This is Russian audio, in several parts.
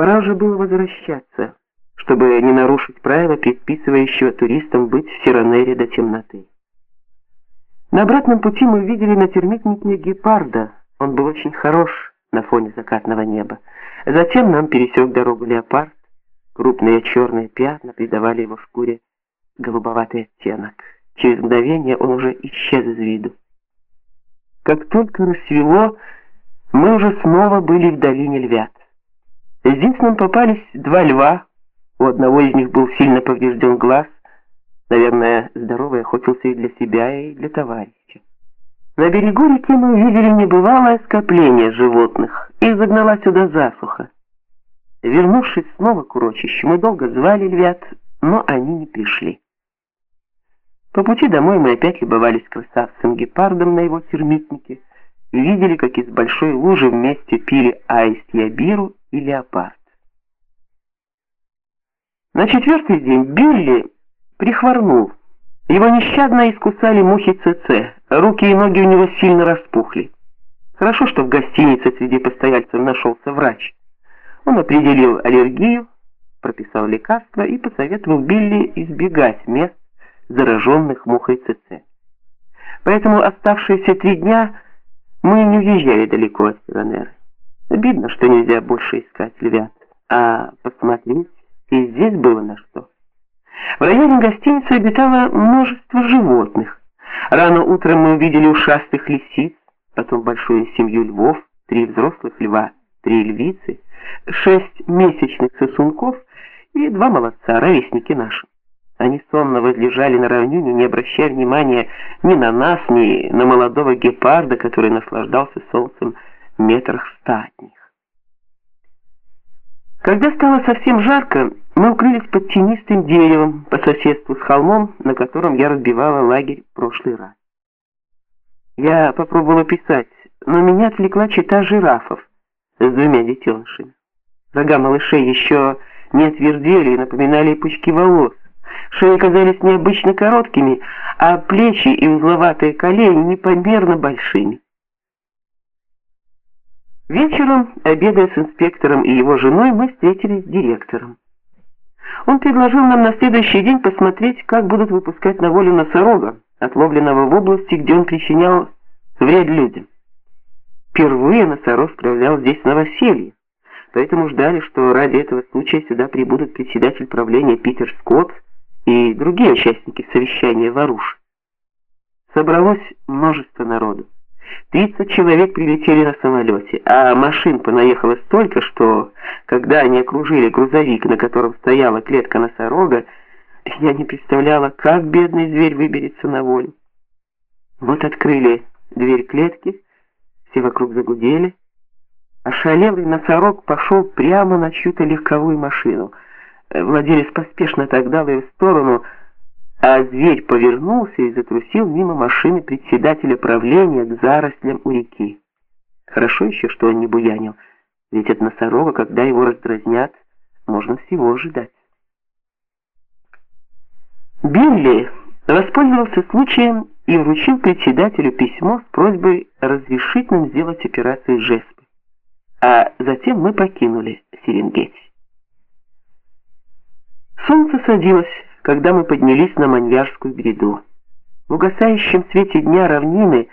Пора уже было возвращаться, чтобы не нарушить правила, предписывающего туристам быть в Сиранере до темноты. На обратном пути мы видели на термитнике гепарда. Он был очень хорош на фоне закатного неба. Затем нам пересек дорогу леопард. Крупные черные пятна придавали его шкуре голубоватый оттенок. Через мгновение он уже исчез из виду. Как только рассвело, мы уже снова были в долине Львят. Здесь нам попались два льва. У одного из них был сильно поврежден глаз. Наверное, здоровый охотился и для себя, и для товарища. На берегу реки мы увидели небывалое скопление животных. Их загнала сюда засуха. Вернувшись снова к урочищу, мы долго звали львят, но они не пришли. По пути домой мы опять любовались красавцем гепардом на его термитнике видели, как из большой лужи вместе пили аист ябиру и леопард. На четвертый день Билли прихворнул. Его нещадно искусали мухи ЦЦ, руки и ноги у него сильно распухли. Хорошо, что в гостинице среди постояльцев нашелся врач. Он определил аллергию, прописал лекарства и посоветовал Билли избегать мест, зараженных мухой ЦЦ. Поэтому оставшиеся три дня мы не уезжали далеко от Сиранеры. Обидно, что нельзя больше искать львят, а посмотреть и здесь было на что. В районе гостиницы обитало множество животных. Рано утром мы увидели ушастых лисиц, потом большую семью львов, три взрослых льва, три львицы, шесть месячных сосунков и два молодца, ровесники наши. Сонно возлежали на равнине, не обращая внимания ни на нас, ни на молодого гепарда, который наслаждался солнцем метрах ста от них. Когда стало совсем жарко, мы укрылись под тенистым деревом по соседству с холмом, на котором я разбивала лагерь в прошлый раз. Я попробовала писать, но меня отвлекла чита жирафов с двумя детенышами. Рога малышей еще не отвердели и напоминали пучки волос. Шеи казались необычно короткими, а плечи и узловатые колени непомерно большими. Вечером, обедая с инспектором и его женой, мы встретились с директором. Он предложил нам на следующий день посмотреть, как будут выпускать на волю носорога, отловленного в области, где он причинял вред людям. Впервые носорог справлял здесь новоселье, поэтому ждали, что ради этого случая сюда прибудут председатель правления Питер Скотт и другие участники совещания в Аруш. Собралось множество народу. 30 человек прилетели на самолете, а машин понаехало столько, что, когда они окружили грузовик, на котором стояла клетка носорога, я не представляла, как бедный зверь выберется на волю. Вот открыли дверь клетки, все вокруг загудели. Ошалелый носорог пошел прямо на чью-то легковую машину. Владелец поспешно дал ее в сторону, а зверь повернулся и затрусил мимо машины председателя правления к зарослям у реки. Хорошо еще, что он не буянил, ведь от носорога, когда его раздразнят, можно всего ожидать. Билли воспользовался случаем и вручил председателю письмо с просьбой разрешить нам сделать операцию Жеспы. А затем мы покинули Серенгети. Солнце садилось, когда мы поднялись на Маньярскую гряду. В угасающем свете дня равнины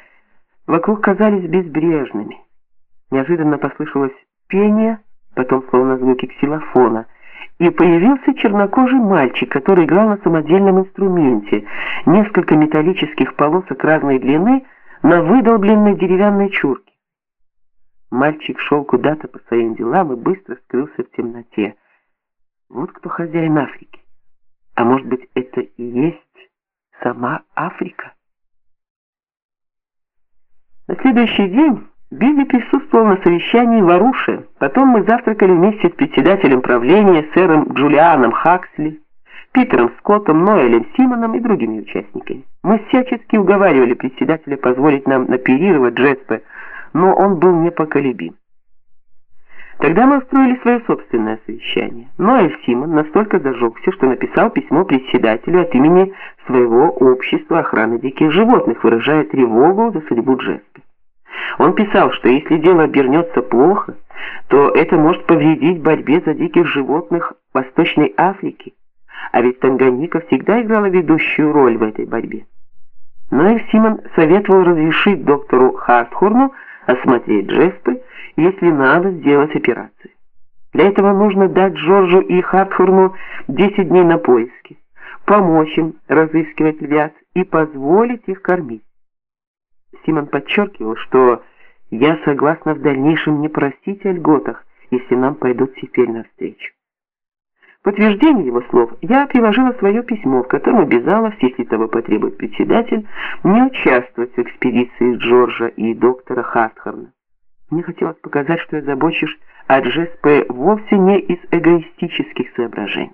вокруг казались безбрежными. Неожиданно послышалось пение, потом словно звуки ксилофона, и появился чернокожий мальчик, который играл на самодельном инструменте, несколько металлических полосок разной длины на выдолбленной деревянной чурке. Мальчик шел куда-то по своим делам и быстро скрылся в темноте. Вот кто хозяин Африки. А может быть, это и есть сама Африка? На следующий день Билли присутствовал на совещании в Аруше. Потом мы завтракали вместе с председателем правления, сэром Джулианом Хаксли, Питером Скоттом, Ноэлем Симоном и другими участниками. Мы всячески уговаривали председателя позволить нам наперировать Джеспе, но он был непоколебим. Тогда мы устроили свое собственное совещание. Но Симон настолько зажегся, что написал письмо председателю от имени своего общества охраны диких животных, выражая тревогу за судьбу Джеспи. Он писал, что если дело обернется плохо, то это может повредить борьбе за диких животных Восточной Африки, а ведь Танганьика всегда играла ведущую роль в этой борьбе. Но и Симон советовал разрешить доктору Хартхорну осмотреть Джеспы, если надо сделать операцию. Для этого нужно дать Джорджу и Хартхорну 10 дней на поиски, помочь им разыскивать львят и позволить их кормить. Симон подчеркивал, что я согласна в дальнейшем не просить о льготах, если нам пойдут теперь навстречу. Подтверждение его слов я приложила свое письмо, в котором обязалась, если того потребует председатель, не участвовать в экспедиции Джорджа и доктора Хартхорна. Мне хотелось показать, что я забочусь о Джеспе вовсе не из эгоистических соображений.